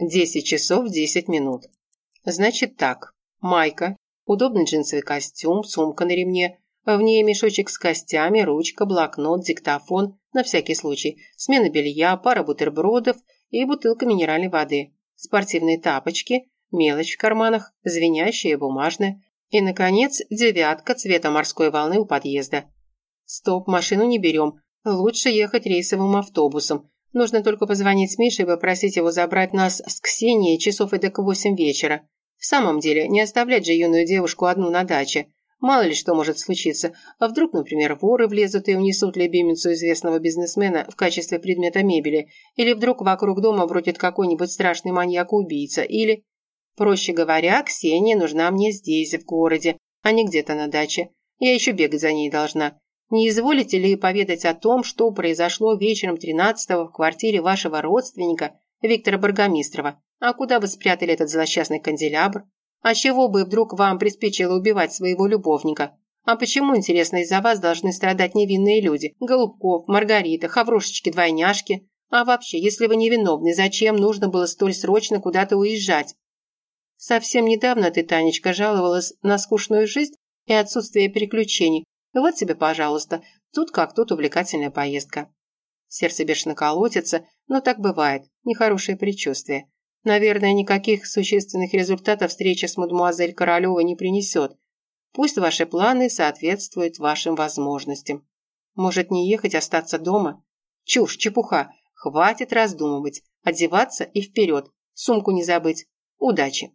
10 часов 10 минут. Значит так. Майка, удобный джинсовый костюм, сумка на ремне, в ней мешочек с костями, ручка, блокнот, диктофон, на всякий случай, смена белья, пара бутербродов и бутылка минеральной воды, спортивные тапочки, мелочь в карманах, звенящая, бумажная, и, наконец, девятка цвета морской волны у подъезда. Стоп, машину не берем. Лучше ехать рейсовым автобусом. Нужно только позвонить Мише и попросить его забрать нас с Ксенией часов эдак в восемь вечера. В самом деле, не оставлять же юную девушку одну на даче. Мало ли что может случиться. А вдруг, например, воры влезут и унесут любимицу известного бизнесмена в качестве предмета мебели. Или вдруг вокруг дома бродит какой-нибудь страшный маньяк-убийца. Или... Проще говоря, Ксения нужна мне здесь, в городе, а не где-то на даче. Я еще бегать за ней должна. Не изволите ли поведать о том, что произошло вечером 13-го в квартире вашего родственника Виктора Баргомистрова? А куда вы спрятали этот злосчастный канделябр? А чего бы вдруг вам приспичило убивать своего любовника? А почему, интересно, из-за вас должны страдать невинные люди? Голубков, Маргарита, Хаврушечки-двойняшки? А вообще, если вы невиновны, зачем нужно было столь срочно куда-то уезжать? Совсем недавно ты, Танечка, жаловалась на скучную жизнь и отсутствие приключений. Вот тебе, пожалуйста, тут как тут увлекательная поездка. Сердце бешено колотится, но так бывает, нехорошее предчувствие. Наверное, никаких существенных результатов встреча с мадемуазель Королевой не принесет. Пусть ваши планы соответствуют вашим возможностям. Может, не ехать, остаться дома? Чушь, чепуха. Хватит раздумывать. Одеваться и вперед. Сумку не забыть. Удачи!